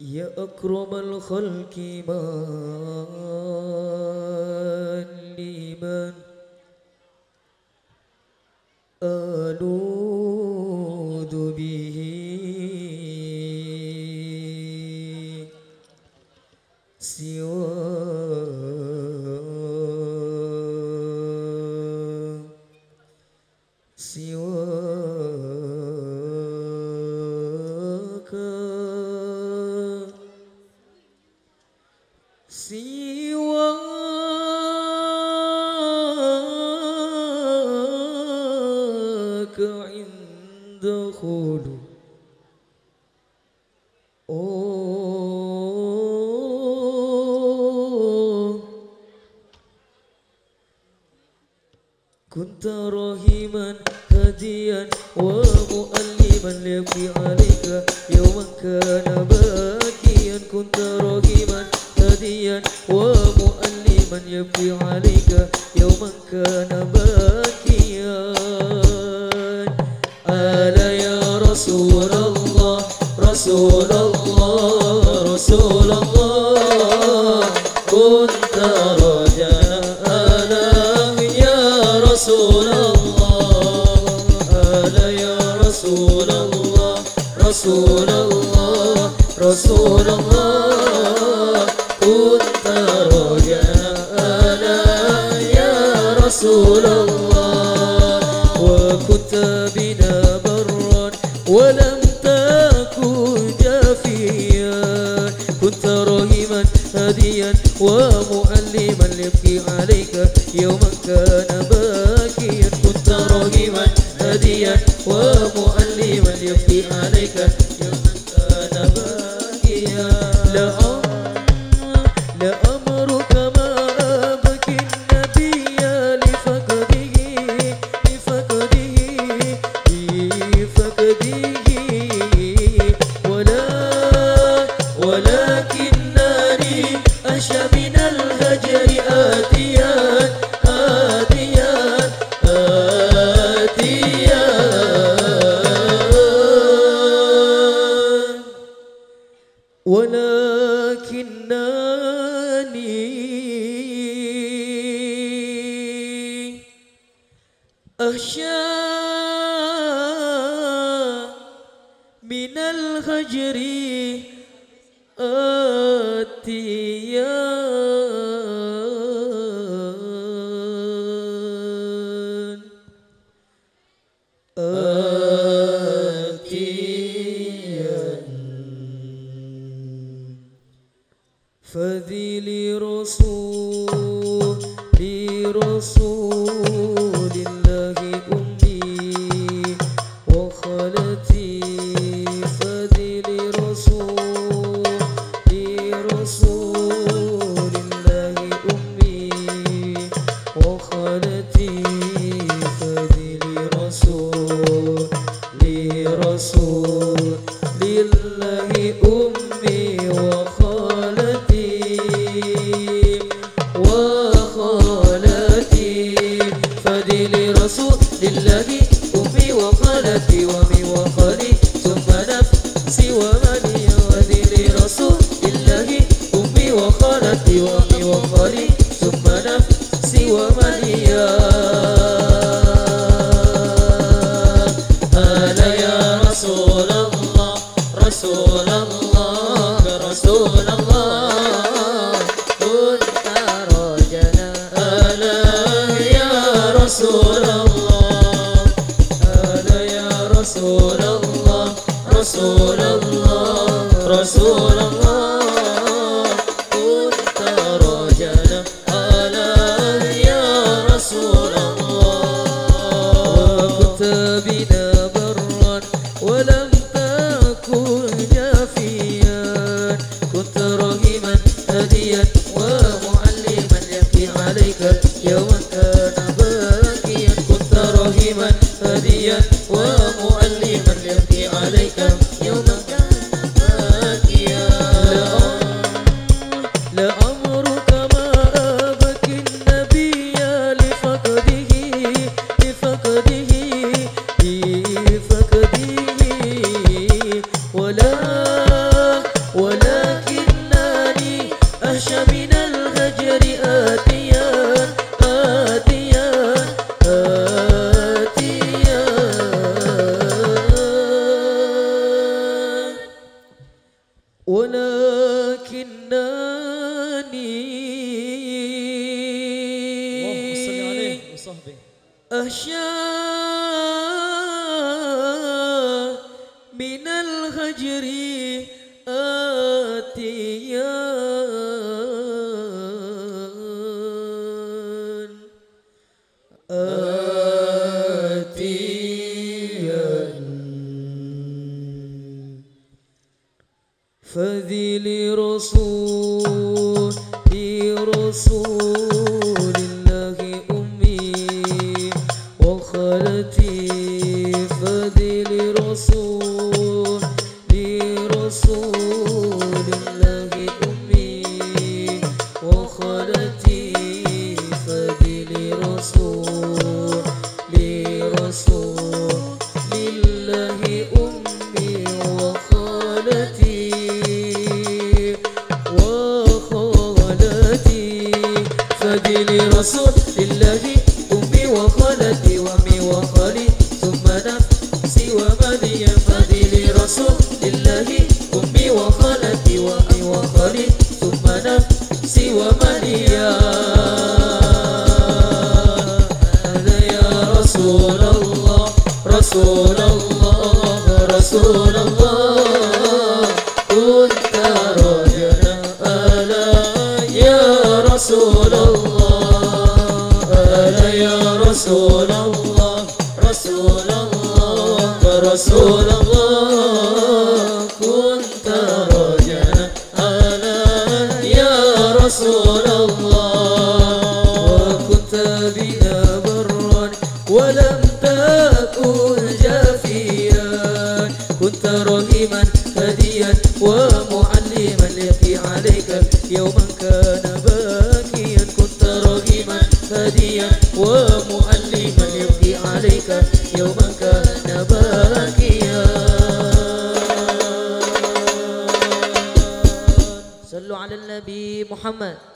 يا أكرم الخلق من لمن ألوذ به. سوى عند خلو كنت رحيما هديا ومؤلما ليبكي عليك يوما كان باكيا رسول الله رسول الله. كنت رجاء ألا يا رسول الله. ألا يا رسول الله رسول الله رسول الله. كنت رجاء ألا يا رسول الله. ومعلما يبكي عليك يوما كان باكيا كنت رحيما هاديا. ومعلما يبكي عليك أخشى من الهجر آتيان آتيان فذي لرسول لرسول وخالتي ومي ثم نفسي ومني ودي لرسول الله أمي وخالتي ومي وخالي ثم نفسي ومني أنا يا رسول الله رسول الله رسول الله كنت رجنا أنا يا رسول رسول الله رسول الله. كنت رجنا أنا يا رسول الله. وكنت بنا برا ولم تكن جافيا. كنت رحيما هديا ومعلما يبكي عليك. ولكنني أخشى من الغجر آتيان آتيان آتيان ولكنني وصحبه. أخشى من الهجر آتيان آتيان فذي لرسول لرسول الله أمي وخالتي. فذي لرسول لرسول فدي لرسول الله أمي وخالتي وأمي وخالي ثم نفسي ومالي الله أمي وخالتي وأمي وخالي ثم نفسي هذا يا رسول الله رسول الله رسول الله. الله رسول الله كنت رجلا ألا يا رسول الله وكنت بنا برا ولم تكن جافيا كنت رحيما هديا ومعلما يبكي عليك يوما كان باكيا كنت رحيما هديا ومعلما يبكي عليك Muhammad